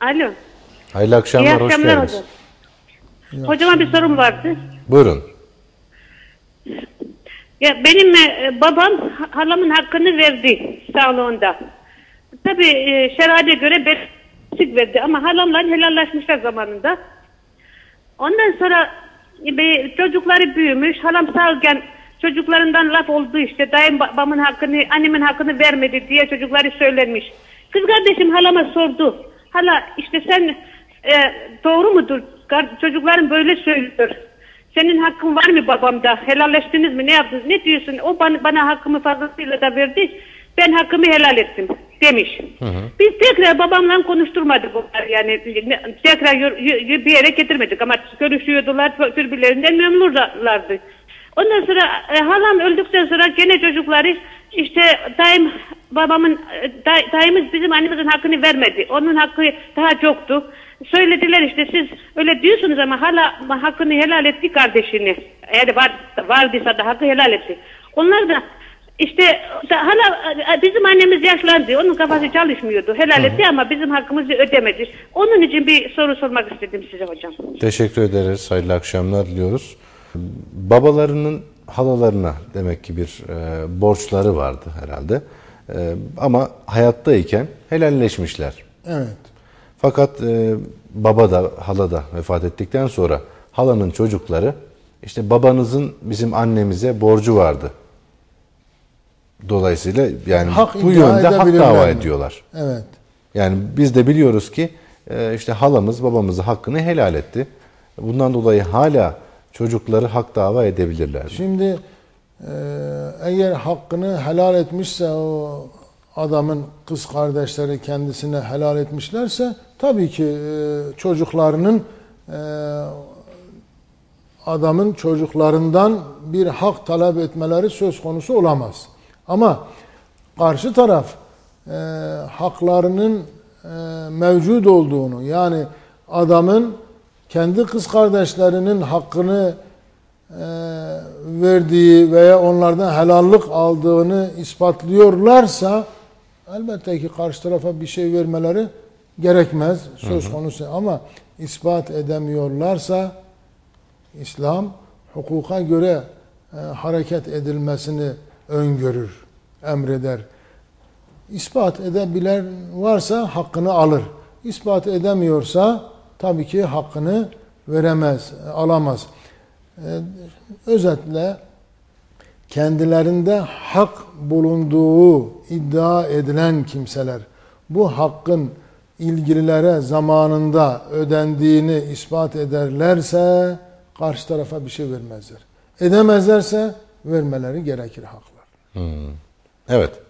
Alo. Hayırlı akşamlar, İyi hoş akşamlar geldiniz. hocam. Hocama bir sorum vardı. Buyurun. Ya benim e, babam ha- halamın hakkını verdi sağlığında. Tabii e, şerade göre besik verdi ama halamla helallaşmışlar zamanında. Ondan sonra e, be- çocukları büyümüş. Halam sağken çocuklarından laf oldu işte. Dayım babamın hakkını, annemin hakkını vermedi diye çocukları söylenmiş. Kız kardeşim halama sordu. Hala işte sen e, doğru mudur? Çocukların böyle söylüyor. Senin hakkın var mı babamda? Helalleştiniz mi? Ne yaptınız? Ne diyorsun? O bana, bana hakkımı fazlasıyla da verdi. Ben hakkımı helal ettim demiş. Biz tekrar babamla konuşturmadık bunlar yani tekrar bir yere getirmedik ama görüşüyordular birbirlerinden memnunlardı. Ondan sonra e, halam öldükten sonra gene çocukları işte dayım babamın e, day, dayımız bizim annemizin hakkını vermedi. Onun hakkı daha çoktu. Söylediler işte siz öyle diyorsunuz ama hala hakkını helal etti kardeşini. Eğer var, vardıysa da hakkı helal etti. Onlar da işte da hala e, bizim annemiz yaşlandı. Onun kafası çalışmıyordu. Helal etti ama bizim hakkımızı ödemedi. Onun için bir soru sormak istedim size hocam. Teşekkür ederiz. Hayırlı akşamlar diliyoruz. Babalarının halalarına demek ki bir e, borçları vardı herhalde. E, ama hayattayken helalleşmişler. Evet. Fakat e, baba da hala da vefat ettikten sonra halanın çocukları işte babanızın bizim annemize borcu vardı. Dolayısıyla yani Hak bu yönde hak dava mi? ediyorlar. Evet. Yani biz de biliyoruz ki e, işte halamız babamızı hakkını helal etti. Bundan dolayı hala çocukları hak dava edebilirler. Şimdi eğer hakkını helal etmişse o adamın kız kardeşleri kendisine helal etmişlerse tabii ki e, çocuklarının e, adamın çocuklarından bir hak talep etmeleri söz konusu olamaz. Ama karşı taraf e, haklarının e, mevcut olduğunu yani adamın kendi kız kardeşlerinin hakkını verdiği veya onlardan helallik aldığını ispatlıyorlarsa elbette ki karşı tarafa bir şey vermeleri gerekmez söz konusu ama ispat edemiyorlarsa İslam hukuka göre e, hareket edilmesini öngörür, emreder. İspat edebilen varsa hakkını alır. İspat edemiyorsa tabii ki hakkını veremez, alamaz. E, özetle kendilerinde hak bulunduğu iddia edilen kimseler bu hakkın ilgililere zamanında ödendiğini ispat ederlerse karşı tarafa bir şey vermezler. Edemezlerse vermeleri gerekir haklar. Evet.